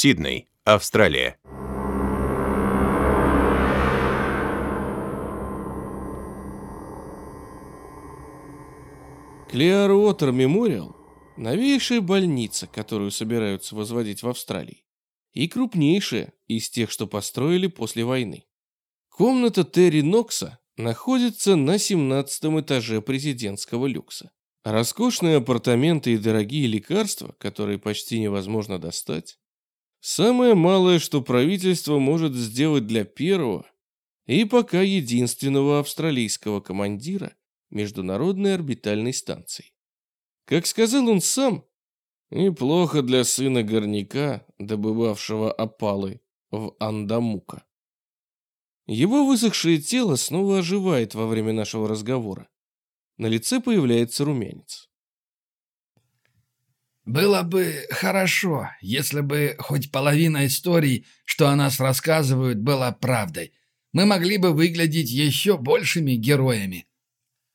Сидней, Австралия. Clearwater Memorial – новейшая больница, которую собираются возводить в Австралии, и крупнейшая из тех, что построили после войны. Комната Терри Нокса находится на 17 этаже президентского люкса. Роскошные апартаменты и дорогие лекарства, которые почти невозможно достать, самое малое, что правительство может сделать для первого и пока единственного австралийского командира Международной орбитальной станции. Как сказал он сам, неплохо для сына горняка, добывавшего опалы в Андамука. Его высохшее тело снова оживает во время нашего разговора. На лице появляется румянец. Было бы хорошо, если бы хоть половина историй, что о нас рассказывают, была правдой. Мы могли бы выглядеть еще большими героями.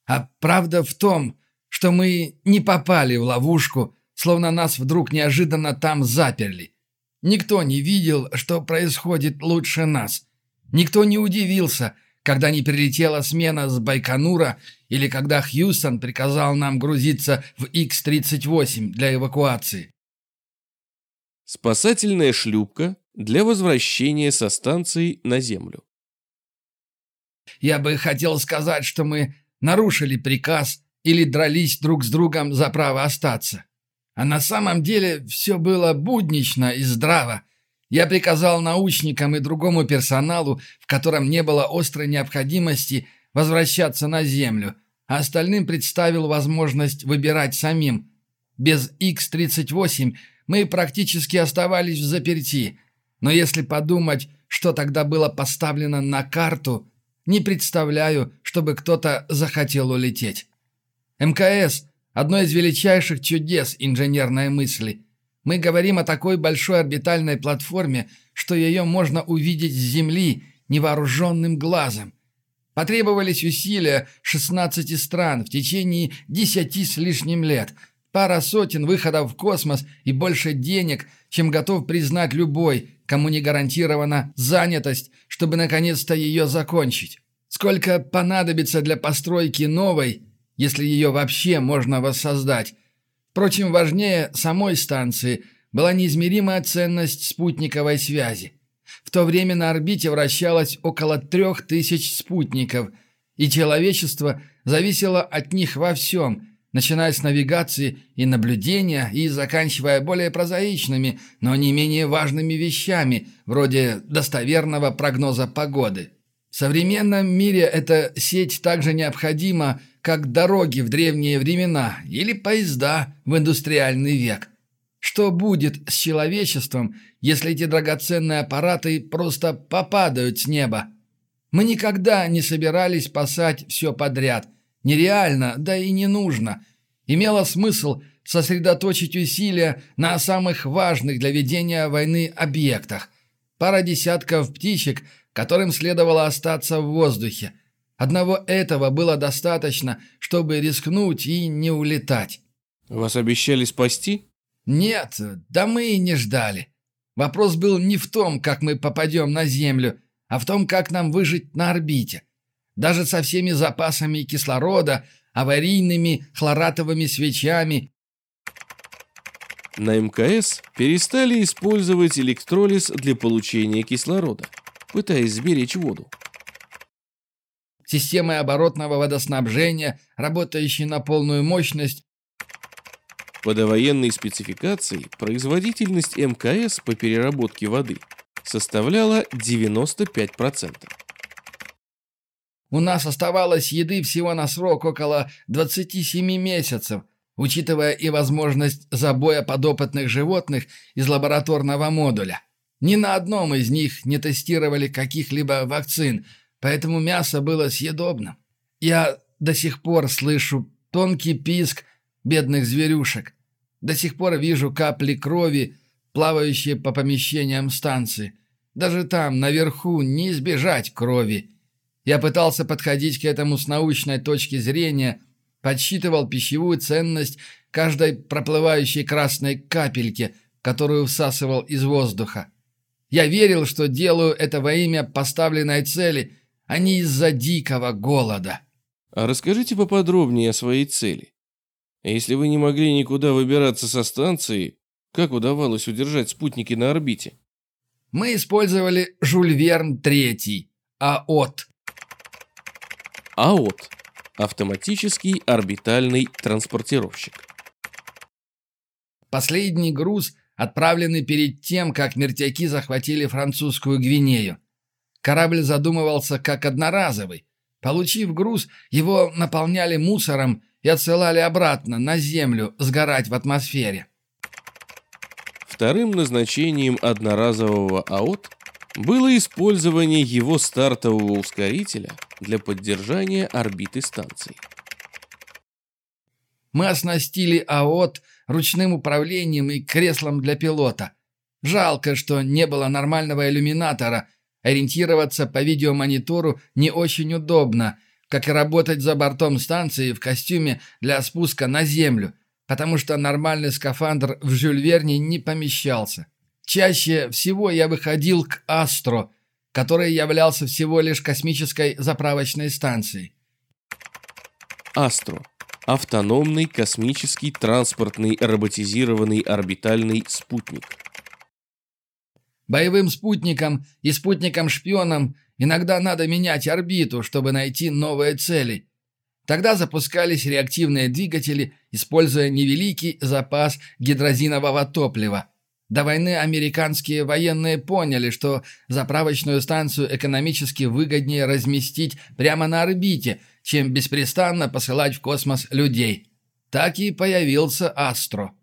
А правда в том, что мы не попали в ловушку, словно нас вдруг неожиданно там заперли. Никто не видел, что происходит лучше нас. Никто не удивился, когда не прилетела смена с Байконура или когда Хьюстон приказал нам грузиться в X-38 для эвакуации. Спасательная шлюпка для возвращения со станции на Землю. Я бы хотел сказать, что мы нарушили приказ или дрались друг с другом за право остаться. А на самом деле все было буднично и здраво, я приказал научникам и другому персоналу, в котором не было острой необходимости, возвращаться на Землю, а остальным представил возможность выбирать самим. Без X-38 мы практически оставались в заперти, но если подумать, что тогда было поставлено на карту, не представляю, чтобы кто-то захотел улететь. МКС – одно из величайших чудес инженерной мысли – мы говорим о такой большой орбитальной платформе, что ее можно увидеть с Земли невооруженным глазом. Потребовались усилия 16 стран в течение 10 с лишним лет, пара сотен выходов в космос и больше денег, чем готов признать любой, кому не гарантирована занятость, чтобы наконец-то ее закончить. Сколько понадобится для постройки новой, если ее вообще можно воссоздать, Впрочем, важнее самой станции была неизмеримая ценность спутниковой связи. В то время на орбите вращалось около трех тысяч спутников, и человечество зависело от них во всем, начиная с навигации и наблюдения и заканчивая более прозаичными, но не менее важными вещами, вроде достоверного прогноза погоды. В современном мире эта сеть также необходима, как дороги в древние времена или поезда в индустриальный век. Что будет с человечеством, если эти драгоценные аппараты просто попадают с неба? Мы никогда не собирались спасать все подряд. Нереально, да и не нужно. Имело смысл сосредоточить усилия на самых важных для ведения войны объектах. Пара десятков птичек, которым следовало остаться в воздухе – Одного этого было достаточно, чтобы рискнуть и не улетать. Вас обещали спасти? Нет, да мы и не ждали. Вопрос был не в том, как мы попадем на Землю, а в том, как нам выжить на орбите. Даже со всеми запасами кислорода, аварийными хлоратовыми свечами. На МКС перестали использовать электролиз для получения кислорода, пытаясь сберечь воду системой оборотного водоснабжения, работающей на полную мощность. По довоенной спецификации производительность МКС по переработке воды составляла 95%. У нас оставалось еды всего на срок около 27 месяцев, учитывая и возможность забоя подопытных животных из лабораторного модуля. Ни на одном из них не тестировали каких-либо вакцин – поэтому мясо было съедобным. Я до сих пор слышу тонкий писк бедных зверюшек. До сих пор вижу капли крови, плавающие по помещениям станции. Даже там, наверху, не избежать крови. Я пытался подходить к этому с научной точки зрения, подсчитывал пищевую ценность каждой проплывающей красной капельки, которую всасывал из воздуха. Я верил, что делаю это во имя поставленной цели, а не из-за дикого голода. А расскажите поподробнее о своей цели. Если вы не могли никуда выбираться со станции, как удавалось удержать спутники на орбите? Мы использовали Жюль Верн III, АОТ. АОТ – автоматический орбитальный транспортировщик. Последний груз отправленный перед тем, как мертяки захватили французскую Гвинею. Корабль задумывался как одноразовый. Получив груз, его наполняли мусором и отсылали обратно на Землю сгорать в атмосфере. Вторым назначением одноразового АОТ было использование его стартового ускорителя для поддержания орбиты станции. Мы оснастили АОТ ручным управлением и креслом для пилота. Жалко, что не было нормального иллюминатора. Ориентироваться по видеомонитору не очень удобно, как и работать за бортом станции в костюме для спуска на землю, потому что нормальный скафандр в Жюль Верне не помещался. Чаще всего я выходил к Астро, который являлся всего лишь космической заправочной станцией. Астро автономный космический транспортный роботизированный орбитальный спутник. Боевым спутникам и спутникам-шпионам иногда надо менять орбиту, чтобы найти новые цели. Тогда запускались реактивные двигатели, используя невеликий запас гидрозинового топлива. До войны американские военные поняли, что заправочную станцию экономически выгоднее разместить прямо на орбите – чем беспрестанно посылать в космос людей. Так и появился Астро.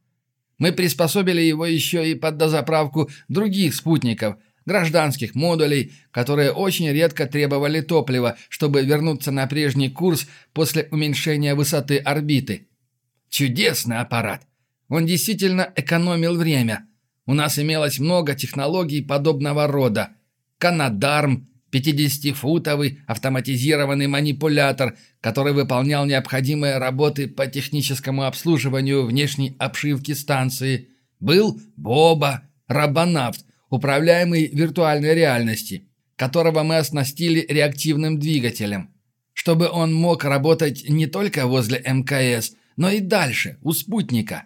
Мы приспособили его еще и под дозаправку других спутников, гражданских модулей, которые очень редко требовали топлива, чтобы вернуться на прежний курс после уменьшения высоты орбиты. Чудесный аппарат. Он действительно экономил время. У нас имелось много технологий подобного рода. Канадарм, 50-футовый автоматизированный манипулятор, который выполнял необходимые работы по техническому обслуживанию внешней обшивки станции. Был Боба, робонавт, управляемый виртуальной реальности, которого мы оснастили реактивным двигателем, чтобы он мог работать не только возле МКС, но и дальше, у спутника.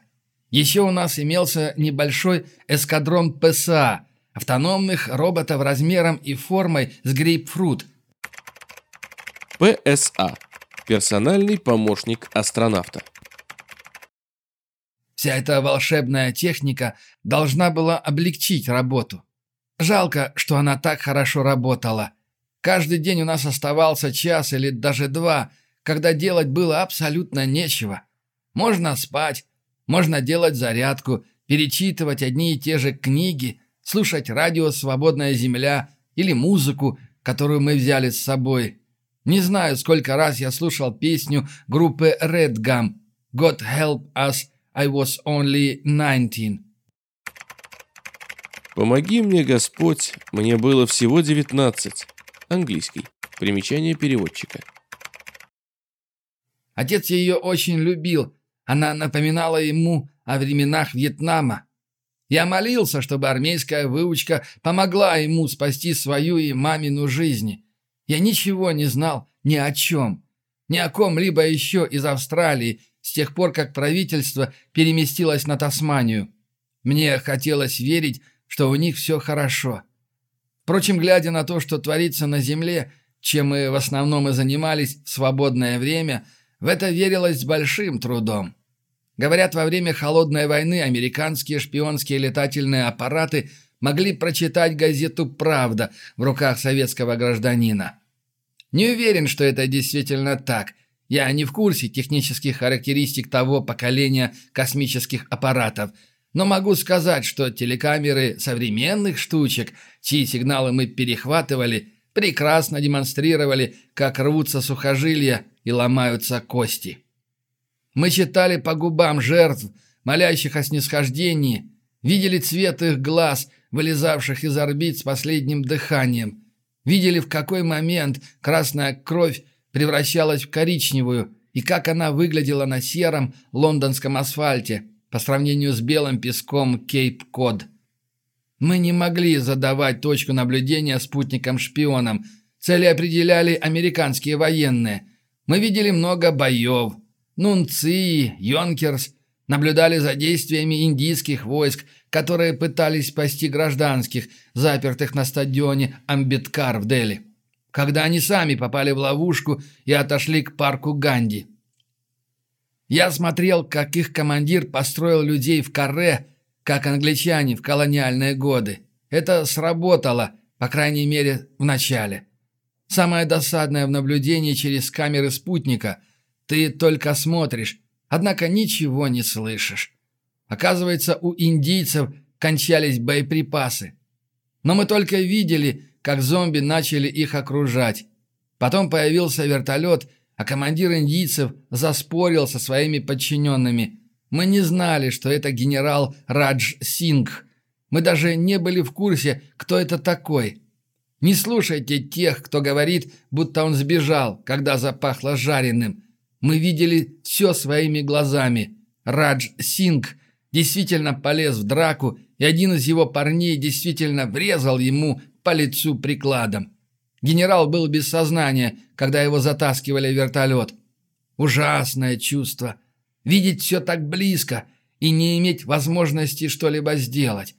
Еще у нас имелся небольшой эскадрон ПСА – Автономных роботов размером и формой с грейпфрут. ПСА. Персональный помощник астронавта. Вся эта волшебная техника должна была облегчить работу. Жалко, что она так хорошо работала. Каждый день у нас оставался час или даже два, когда делать было абсолютно нечего. Можно спать, можно делать зарядку, перечитывать одни и те же книги, слушать радио «Свободная земля» или музыку, которую мы взяли с собой. Не знаю, сколько раз я слушал песню группы Red Gum «God help us, I was only 19». «Помоги мне, Господь, мне было всего 19». Английский. Примечание переводчика. Отец ее очень любил. Она напоминала ему о временах Вьетнама. Я молился, чтобы армейская выучка помогла ему спасти свою и мамину жизни. Я ничего не знал ни о чем. Ни о ком-либо еще из Австралии с тех пор, как правительство переместилось на Тасманию. Мне хотелось верить, что у них все хорошо. Впрочем, глядя на то, что творится на Земле, чем мы в основном и занимались в свободное время, в это верилось с большим трудом. Говорят, во время Холодной войны американские шпионские летательные аппараты могли прочитать газету «Правда» в руках советского гражданина. Не уверен, что это действительно так. Я не в курсе технических характеристик того поколения космических аппаратов, но могу сказать, что телекамеры современных штучек, чьи сигналы мы перехватывали, прекрасно демонстрировали, как рвутся сухожилия и ломаются кости. Мы читали по губам жертв, молящих о снисхождении, видели цвет их глаз, вылезавших из орбит с последним дыханием, видели, в какой момент красная кровь превращалась в коричневую и как она выглядела на сером лондонском асфальте, по сравнению с белым песком Кейп-Код. Мы не могли задавать точку наблюдения спутникам-шпионам. Цели определяли американские военные. Мы видели много боев. Нунци, Йонкерс наблюдали за действиями индийских войск, которые пытались спасти гражданских, запертых на стадионе Амбиткар в Дели. Когда они сами попали в ловушку и отошли к парку Ганди. Я смотрел, как их командир построил людей в каре, как англичане в колониальные годы. Это сработало, по крайней мере, в начале. Самое досадное в наблюдении через камеры спутника – ты только смотришь, однако ничего не слышишь. Оказывается, у индийцев кончались боеприпасы. Но мы только видели, как зомби начали их окружать. Потом появился вертолет, а командир индийцев заспорил со своими подчиненными. Мы не знали, что это генерал Радж Сингх. Мы даже не были в курсе, кто это такой. Не слушайте тех, кто говорит, будто он сбежал, когда запахло жареным. Мы видели все своими глазами. Радж Сингх действительно полез в драку, и один из его парней действительно врезал ему по лицу прикладом. Генерал был без сознания, когда его затаскивали в вертолет. Ужасное чувство. Видеть все так близко и не иметь возможности что-либо сделать.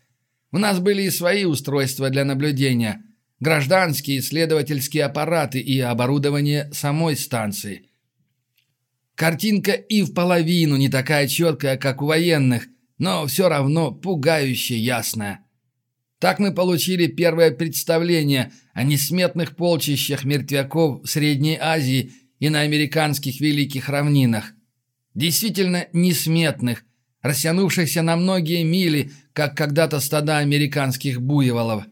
У нас были и свои устройства для наблюдения. Гражданские исследовательские аппараты и оборудование самой станции. Картинка и в половину не такая четкая, как у военных, но все равно пугающе ясная. Так мы получили первое представление о несметных полчищах мертвяков в Средней Азии и на американских великих равнинах. Действительно несметных, растянувшихся на многие мили, как когда-то стада американских буйволов.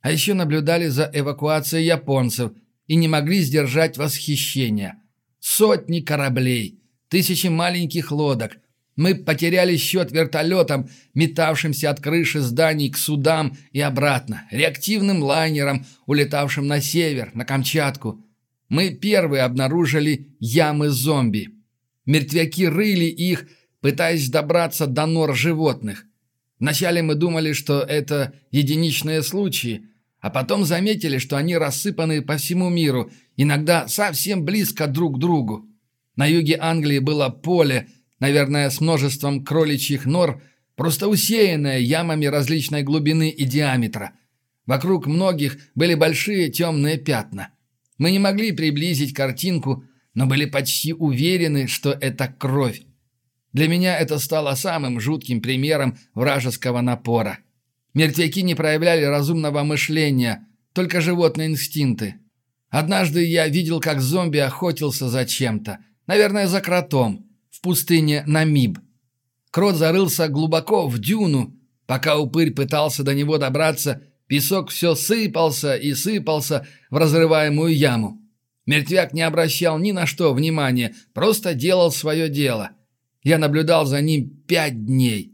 А еще наблюдали за эвакуацией японцев и не могли сдержать восхищения. Сотни кораблей, тысячи маленьких лодок – мы потеряли счет вертолетам, метавшимся от крыши зданий к судам и обратно, реактивным лайнерам, улетавшим на север, на Камчатку. Мы первые обнаружили ямы зомби. Мертвяки рыли их, пытаясь добраться до нор животных. Вначале мы думали, что это единичные случаи, а потом заметили, что они рассыпаны по всему миру, иногда совсем близко друг к другу. На юге Англии было поле, наверное, с множеством кроличьих нор, просто усеянная ямами различной глубины и диаметра. Вокруг многих были большие темные пятна. Мы не могли приблизить картинку, но были почти уверены, что это кровь. Для меня это стало самым жутким примером вражеского напора. Мертвяки не проявляли разумного мышления, только животные инстинкты. Однажды я видел, как зомби охотился за чем-то, наверное, за кротом в пустыне Намиб. Крот зарылся глубоко в дюну. Пока упырь пытался до него добраться, песок все сыпался и сыпался в разрываемую яму. Мертвяк не обращал ни на что внимания, просто делал свое дело. Я наблюдал за ним пять дней.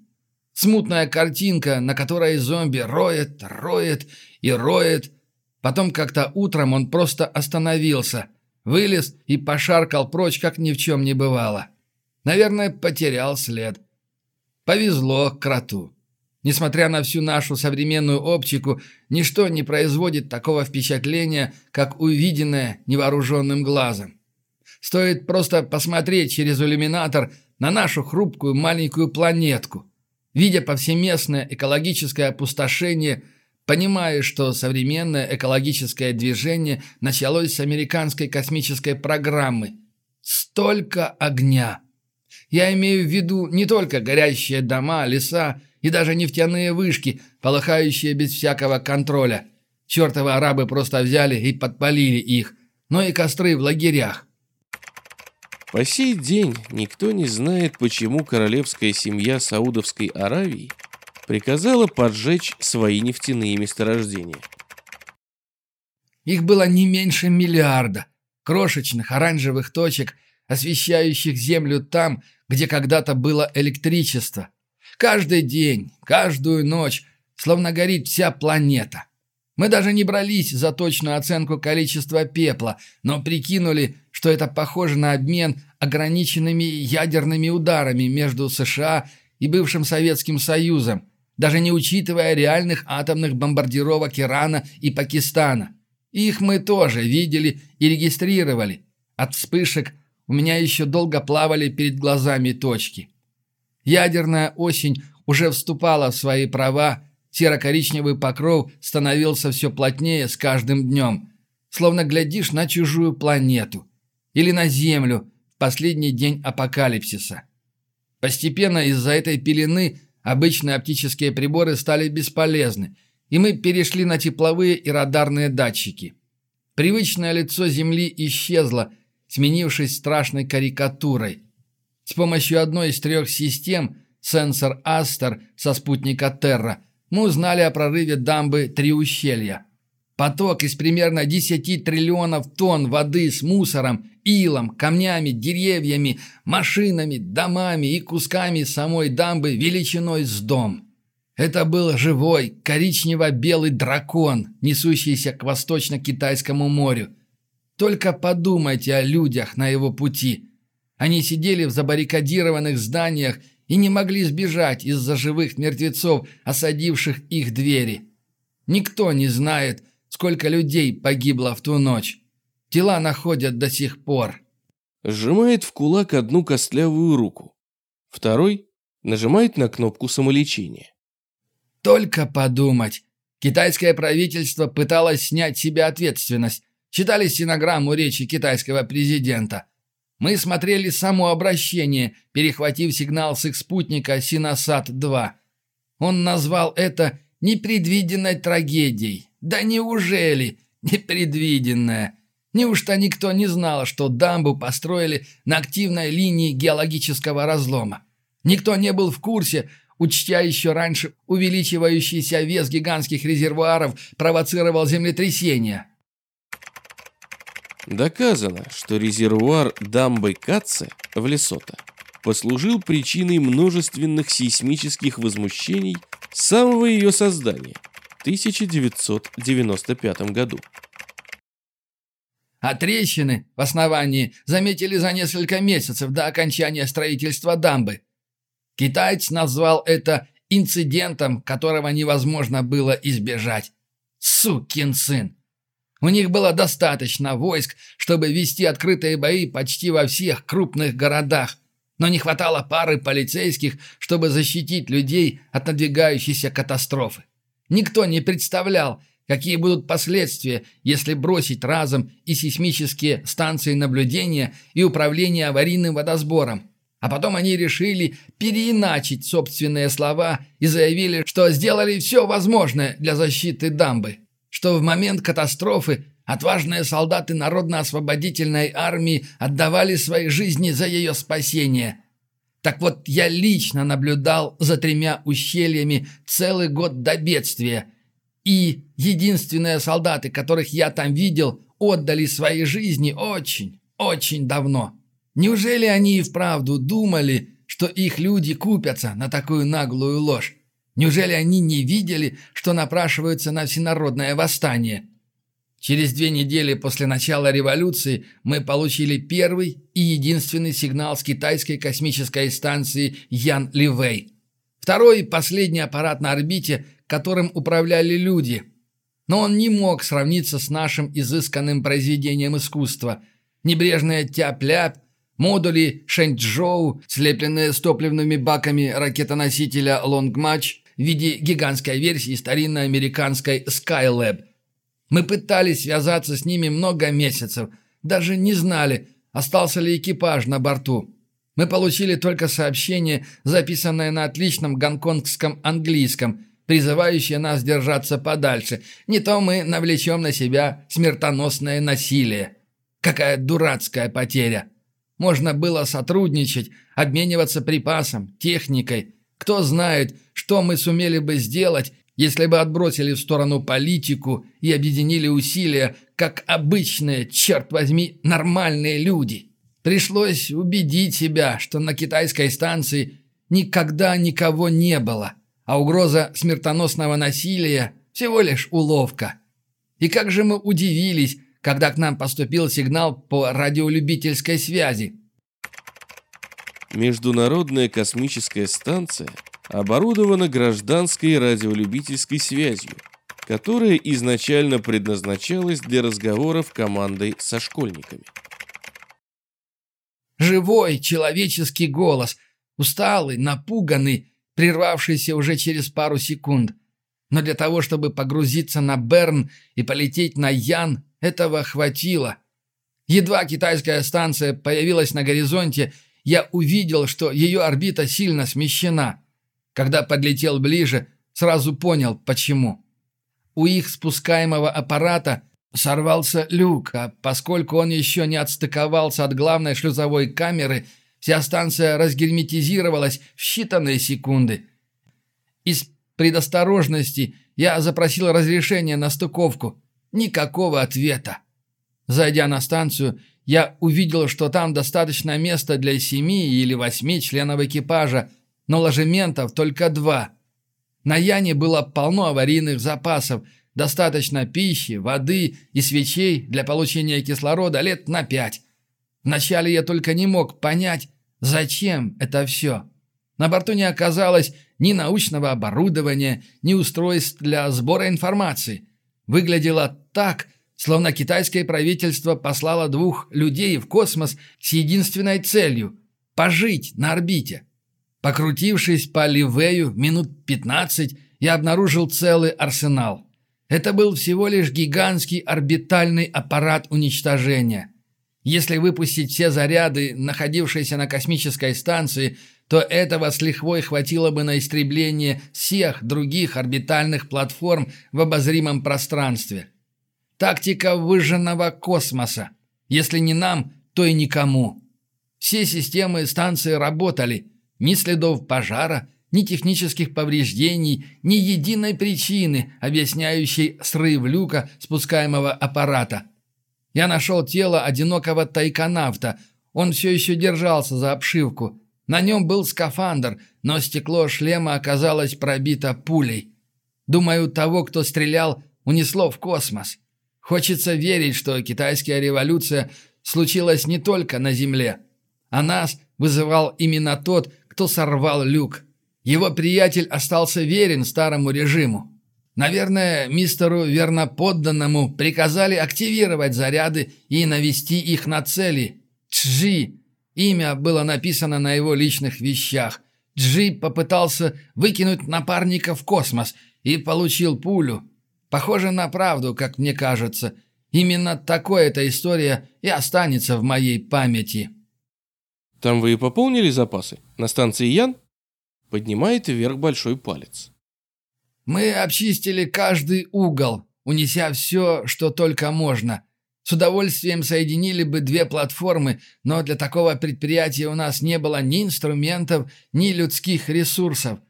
Смутная картинка, на которой зомби роет, роет и роет. Потом как-то утром он просто остановился, вылез и пошаркал прочь, как ни в чем не бывало. Наверное, потерял след. Повезло кроту. Несмотря на всю нашу современную оптику, ничто не производит такого впечатления, как увиденное невооруженным глазом. Стоит просто посмотреть через иллюминатор на нашу хрупкую маленькую планетку. Видя повсеместное экологическое опустошение, понимая, что современное экологическое движение началось с американской космической программы. Столько огня! Я имею в виду не только горящие дома, леса и даже нефтяные вышки, полыхающие без всякого контроля. Чертовы арабы просто взяли и подпалили их, но и костры в лагерях. По сей день никто не знает, почему королевская семья Саудовской Аравии приказала поджечь свои нефтяные месторождения. Их было не меньше миллиарда. Крошечных оранжевых точек, освещающих землю там, где когда-то было электричество. Каждый день, каждую ночь, словно горит вся планета. Мы даже не брались за точную оценку количества пепла, но прикинули, что это похоже на обмен ограниченными ядерными ударами между США и бывшим Советским Союзом, даже не учитывая реальных атомных бомбардировок Ирана и Пакистана. Их мы тоже видели и регистрировали. От вспышек у меня еще долго плавали перед глазами точки. Ядерная осень уже вступала в свои права, серо-коричневый покров становился все плотнее с каждым днем, словно глядишь на чужую планету или на Землю в последний день апокалипсиса. Постепенно из-за этой пелены обычные оптические приборы стали бесполезны, и мы перешли на тепловые и радарные датчики. Привычное лицо Земли исчезло, сменившись страшной карикатурой. С помощью одной из трех систем, сенсор Астер со спутника Терра, мы узнали о прорыве дамбы «Три ущелья». Поток из примерно 10 триллионов тонн воды с мусором, илом, камнями, деревьями, машинами, домами и кусками самой дамбы величиной с дом. Это был живой, коричнево-белый дракон, несущийся к восточно-китайскому морю. Только подумайте о людях на его пути. Они сидели в забаррикадированных зданиях и не могли сбежать из-за живых мертвецов, осадивших их двери. Никто не знает, сколько людей погибло в ту ночь. Тела находят до сих пор. Сжимает в кулак одну костлявую руку. Второй нажимает на кнопку самолечения. Только подумать. Китайское правительство пыталось снять с себя ответственность. Читали стенограмму речи китайского президента. Мы смотрели само обращение, перехватив сигнал с их спутника Синосат-2. Он назвал это непредвиденной трагедией. Да неужели непредвиденная? Неужто никто не знал, что дамбу построили на активной линии геологического разлома? Никто не был в курсе, учтя еще раньше увеличивающийся вес гигантских резервуаров провоцировал землетрясение. Доказано, что резервуар дамбы Катце в Лесото послужил причиной множественных сейсмических возмущений с самого ее создания в 1995 году. А трещины в основании заметили за несколько месяцев до окончания строительства дамбы. Китаец назвал это инцидентом, которого невозможно было избежать. Сукин сын! У них было достаточно войск, чтобы вести открытые бои почти во всех крупных городах, но не хватало пары полицейских, чтобы защитить людей от надвигающейся катастрофы. Никто не представлял, какие будут последствия, если бросить разом и сейсмические станции наблюдения и управления аварийным водосбором. А потом они решили переиначить собственные слова и заявили, что сделали все возможное для защиты дамбы что в момент катастрофы отважные солдаты Народно-освободительной армии отдавали свои жизни за ее спасение. Так вот, я лично наблюдал за тремя ущельями целый год до бедствия, и единственные солдаты, которых я там видел, отдали свои жизни очень, очень давно. Неужели они и вправду думали, что их люди купятся на такую наглую ложь? Неужели они не видели, что напрашиваются на всенародное восстание? Через две недели после начала революции мы получили первый и единственный сигнал с китайской космической станции Ян Ливей. Второй и последний аппарат на орбите, которым управляли люди. Но он не мог сравниться с нашим изысканным произведением искусства. Небрежная тяп-ляп, модули Шэньчжоу, слепленные с топливными баками ракетоносителя «Лонгмач», в виде гигантской версии старинной американской Skylab. Мы пытались связаться с ними много месяцев, даже не знали, остался ли экипаж на борту. Мы получили только сообщение, записанное на отличном гонконгском английском, призывающее нас держаться подальше. Не то мы навлечем на себя смертоносное насилие. Какая дурацкая потеря! Можно было сотрудничать, обмениваться припасом, техникой. Кто знает, что мы сумели бы сделать, если бы отбросили в сторону политику и объединили усилия, как обычные, черт возьми, нормальные люди? Пришлось убедить себя, что на китайской станции никогда никого не было, а угроза смертоносного насилия – всего лишь уловка. И как же мы удивились, когда к нам поступил сигнал по радиолюбительской связи. Международная космическая станция оборудована гражданской радиолюбительской связью, которая изначально предназначалась для разговоров командой со школьниками. Живой человеческий голос, усталый, напуганный, прервавшийся уже через пару секунд. Но для того, чтобы погрузиться на Берн и полететь на Ян, этого хватило. Едва китайская станция появилась на горизонте, я увидел, что ее орбита сильно смещена. Когда подлетел ближе, сразу понял, почему. У их спускаемого аппарата сорвался люк, а поскольку он еще не отстыковался от главной шлюзовой камеры, вся станция разгерметизировалась в считанные секунды. Из предосторожности я запросил разрешение на стыковку. Никакого ответа. Зайдя на станцию, я увидел, что там достаточно места для семи или восьми членов экипажа, но ложементов только два. На Яне было полно аварийных запасов, достаточно пищи, воды и свечей для получения кислорода лет на пять. Вначале я только не мог понять, зачем это все. На борту не оказалось ни научного оборудования, ни устройств для сбора информации. Выглядело так, словно китайское правительство послало двух людей в космос с единственной целью – пожить на орбите. Покрутившись по Ливею минут 15, я обнаружил целый арсенал. Это был всего лишь гигантский орбитальный аппарат уничтожения. Если выпустить все заряды, находившиеся на космической станции, то этого с лихвой хватило бы на истребление всех других орбитальных платформ в обозримом пространстве. Тактика выжженного космоса. Если не нам, то и никому. Все системы станции работали. Ни следов пожара, ни технических повреждений, ни единой причины, объясняющей срыв люка спускаемого аппарата. Я нашел тело одинокого тайконавта. Он все еще держался за обшивку. На нем был скафандр, но стекло шлема оказалось пробито пулей. Думаю, того, кто стрелял, унесло в космос. Хочется верить, что китайская революция случилась не только на Земле. А нас вызывал именно тот, кто сорвал люк. Его приятель остался верен старому режиму. Наверное, мистеру верноподданному приказали активировать заряды и навести их на цели. Чжи. Имя было написано на его личных вещах. Джи попытался выкинуть напарника в космос и получил пулю. Похоже на правду, как мне кажется. Именно такой эта история и останется в моей памяти. Там вы и пополнили запасы? На станции Ян? Поднимает вверх большой палец. Мы обчистили каждый угол, унеся все, что только можно. С удовольствием соединили бы две платформы, но для такого предприятия у нас не было ни инструментов, ни людских ресурсов –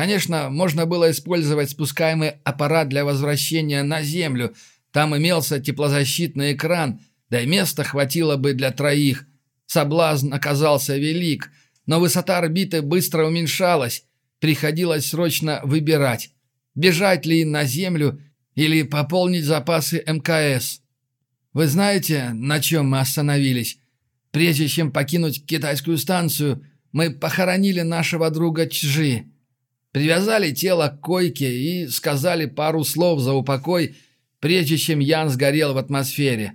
Конечно, можно было использовать спускаемый аппарат для возвращения на Землю. Там имелся теплозащитный экран, да и места хватило бы для троих. Соблазн оказался велик, но высота орбиты быстро уменьшалась. Приходилось срочно выбирать, бежать ли на Землю или пополнить запасы МКС. Вы знаете, на чем мы остановились? Прежде чем покинуть китайскую станцию, мы похоронили нашего друга Чжи. Привязали тело к койке и сказали пару слов за упокой, прежде чем Ян сгорел в атмосфере.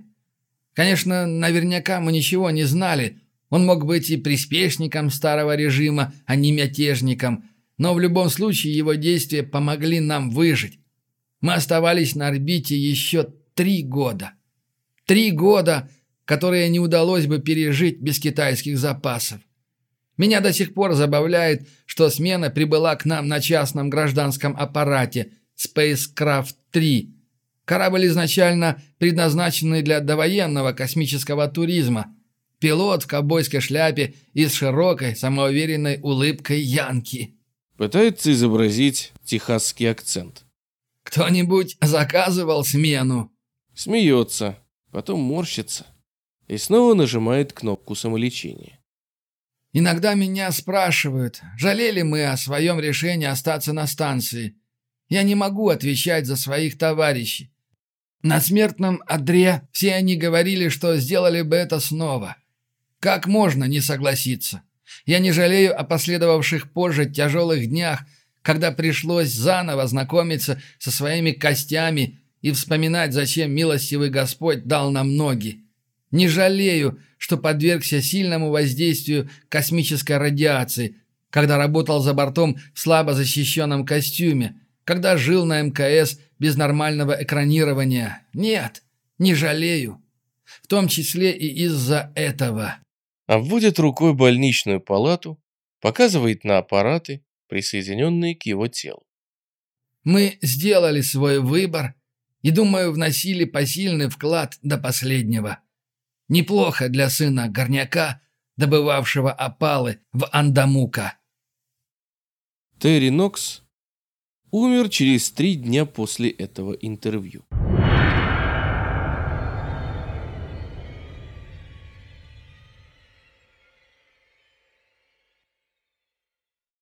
Конечно, наверняка мы ничего не знали. Он мог быть и приспешником старого режима, а не мятежником. Но в любом случае его действия помогли нам выжить. Мы оставались на орбите еще три года. Три года, которые не удалось бы пережить без китайских запасов. Меня до сих пор забавляет, что смена прибыла к нам на частном гражданском аппарате Spacecraft-3. Корабль изначально предназначенный для довоенного космического туризма. Пилот в ковбойской шляпе и с широкой, самоуверенной улыбкой Янки. Пытается изобразить техасский акцент. «Кто-нибудь заказывал смену?» Смеется, потом морщится и снова нажимает кнопку самолечения. Иногда меня спрашивают, жалели мы о своем решении остаться на станции. Я не могу отвечать за своих товарищей. На смертном одре все они говорили, что сделали бы это снова. Как можно не согласиться? Я не жалею о последовавших позже тяжелых днях, когда пришлось заново знакомиться со своими костями и вспоминать, зачем милостивый Господь дал нам ноги. Не жалею, что подвергся сильному воздействию космической радиации, когда работал за бортом в слабо защищенном костюме, когда жил на МКС без нормального экранирования. Нет, не жалею. В том числе и из-за этого. Обводит рукой больничную палату, показывает на аппараты, присоединенные к его телу. Мы сделали свой выбор и, думаю, вносили посильный вклад до последнего. Неплохо для сына горняка, добывавшего опалы в Андамука. Терри Нокс умер через три дня после этого интервью.